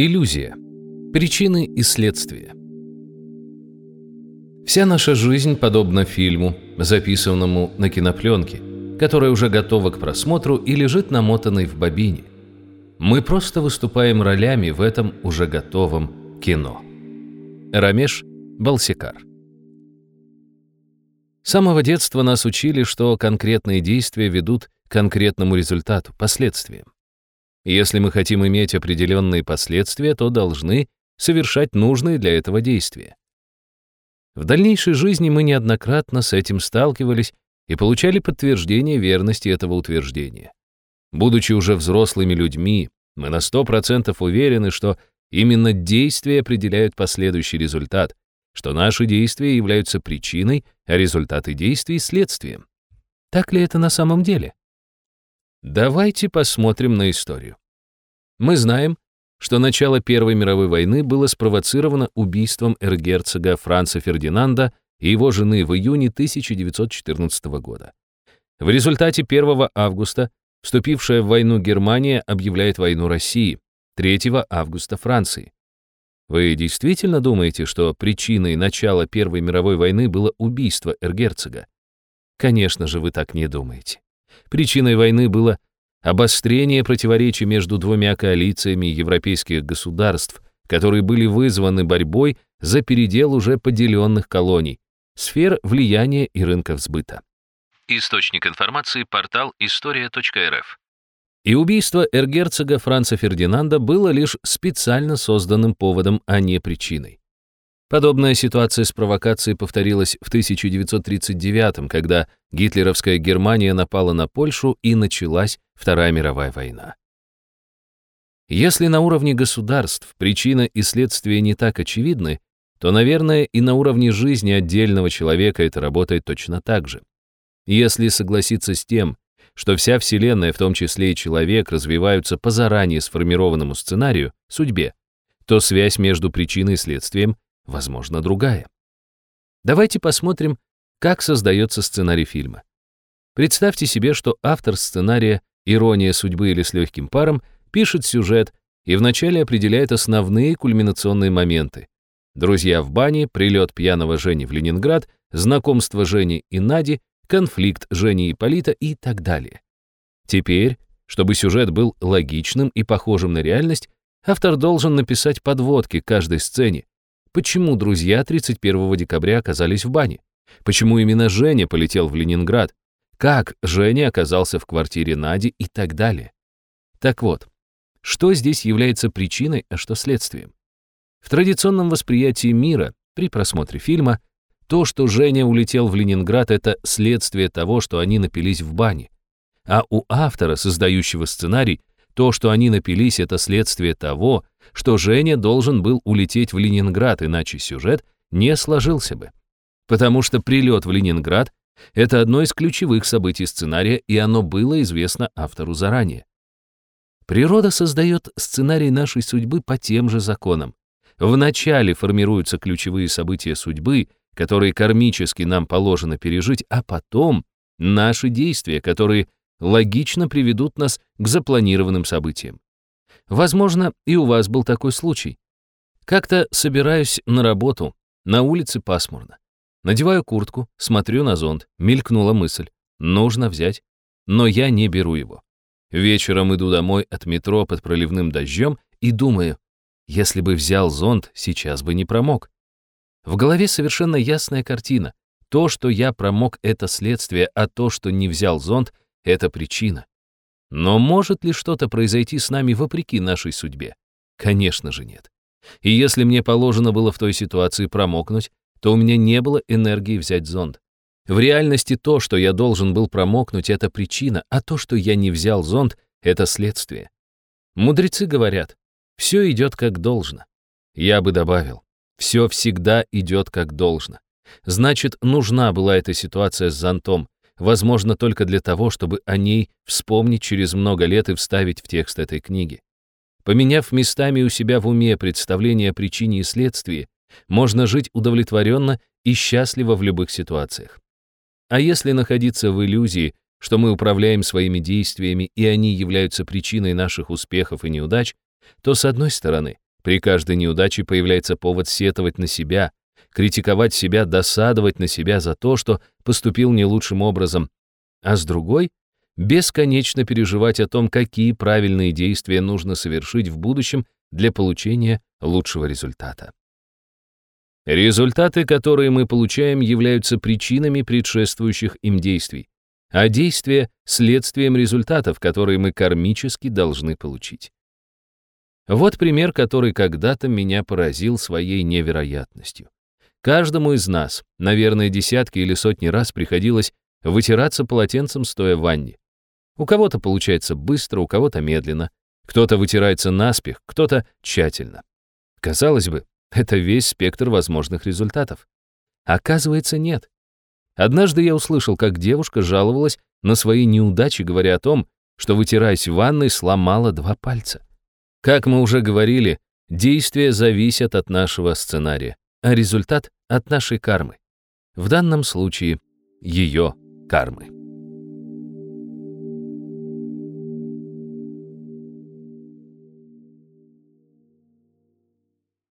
Иллюзия. Причины и следствия. Вся наша жизнь подобна фильму, записанному на кинопленке, которая уже готова к просмотру и лежит намотанной в бобине. Мы просто выступаем ролями в этом уже готовом кино. Рамеш Балсикар С самого детства нас учили, что конкретные действия ведут к конкретному результату, последствиям. Если мы хотим иметь определенные последствия, то должны совершать нужные для этого действия. В дальнейшей жизни мы неоднократно с этим сталкивались и получали подтверждение верности этого утверждения. Будучи уже взрослыми людьми, мы на 100% уверены, что именно действия определяют последующий результат, что наши действия являются причиной, а результаты действий — следствием. Так ли это на самом деле? Давайте посмотрим на историю. Мы знаем, что начало Первой мировой войны было спровоцировано убийством эрцгерцога Франца Фердинанда и его жены в июне 1914 года. В результате 1 августа вступившая в войну Германия объявляет войну России, 3 августа Франции. Вы действительно думаете, что причиной начала Первой мировой войны было убийство эрцгерцога? Конечно же, вы так не думаете. Причиной войны было обострение противоречий между двумя коалициями европейских государств, которые были вызваны борьбой за передел уже поделенных колоний, сфер влияния и рынков сбыта. Источник информации – портал история.рф. И убийство эргерцога Франца Фердинанда было лишь специально созданным поводом, а не причиной. Подобная ситуация с провокацией повторилась в 1939 когда гитлеровская Германия напала на Польшу и началась Вторая мировая война. Если на уровне государств причина и следствие не так очевидны, то, наверное, и на уровне жизни отдельного человека это работает точно так же. Если согласиться с тем, что вся Вселенная, в том числе и человек, развиваются по заранее сформированному сценарию, судьбе, то связь между причиной и следствием возможно, другая. Давайте посмотрим, как создается сценарий фильма. Представьте себе, что автор сценария «Ирония судьбы» или «С легким паром» пишет сюжет и вначале определяет основные кульминационные моменты. Друзья в бане, прилет пьяного Жени в Ленинград, знакомство Жени и Нади, конфликт Жени и Полита и так далее. Теперь, чтобы сюжет был логичным и похожим на реальность, автор должен написать подводки к каждой сцене, Почему друзья 31 декабря оказались в бане? Почему именно Женя полетел в Ленинград? Как Женя оказался в квартире Нади и так далее? Так вот, что здесь является причиной, а что следствием? В традиционном восприятии мира, при просмотре фильма, то, что Женя улетел в Ленинград, это следствие того, что они напились в бане. А у автора, создающего сценарий, то, что они напились, это следствие того, что Женя должен был улететь в Ленинград, иначе сюжет не сложился бы. Потому что прилет в Ленинград — это одно из ключевых событий сценария, и оно было известно автору заранее. Природа создает сценарий нашей судьбы по тем же законам. Вначале формируются ключевые события судьбы, которые кармически нам положено пережить, а потом наши действия, которые логично приведут нас к запланированным событиям. Возможно, и у вас был такой случай. Как-то собираюсь на работу, на улице пасмурно. Надеваю куртку, смотрю на зонт, мелькнула мысль. Нужно взять. Но я не беру его. Вечером иду домой от метро под проливным дождем и думаю, если бы взял зонт, сейчас бы не промок. В голове совершенно ясная картина. То, что я промок, это следствие, а то, что не взял зонт, это причина. Но может ли что-то произойти с нами вопреки нашей судьбе? Конечно же нет. И если мне положено было в той ситуации промокнуть, то у меня не было энергии взять зонт. В реальности то, что я должен был промокнуть, это причина, а то, что я не взял зонт, это следствие. Мудрецы говорят, все идет как должно. Я бы добавил, все всегда идет как должно. Значит, нужна была эта ситуация с зонтом, возможно только для того, чтобы о ней вспомнить через много лет и вставить в текст этой книги. Поменяв местами у себя в уме представление о причине и следствии, можно жить удовлетворенно и счастливо в любых ситуациях. А если находиться в иллюзии, что мы управляем своими действиями и они являются причиной наших успехов и неудач, то, с одной стороны, При каждой неудаче появляется повод сетовать на себя, критиковать себя, досадовать на себя за то, что поступил не лучшим образом, а с другой — бесконечно переживать о том, какие правильные действия нужно совершить в будущем для получения лучшего результата. Результаты, которые мы получаем, являются причинами предшествующих им действий, а действия — следствием результатов, которые мы кармически должны получить. Вот пример, который когда-то меня поразил своей невероятностью. Каждому из нас, наверное, десятки или сотни раз приходилось вытираться полотенцем, стоя в ванне. У кого-то получается быстро, у кого-то медленно. Кто-то вытирается наспех, кто-то тщательно. Казалось бы, это весь спектр возможных результатов. Оказывается, нет. Однажды я услышал, как девушка жаловалась на свои неудачи, говоря о том, что, вытираясь в ванной, сломала два пальца. Как мы уже говорили, действия зависят от нашего сценария, а результат — от нашей кармы. В данном случае — ее кармы.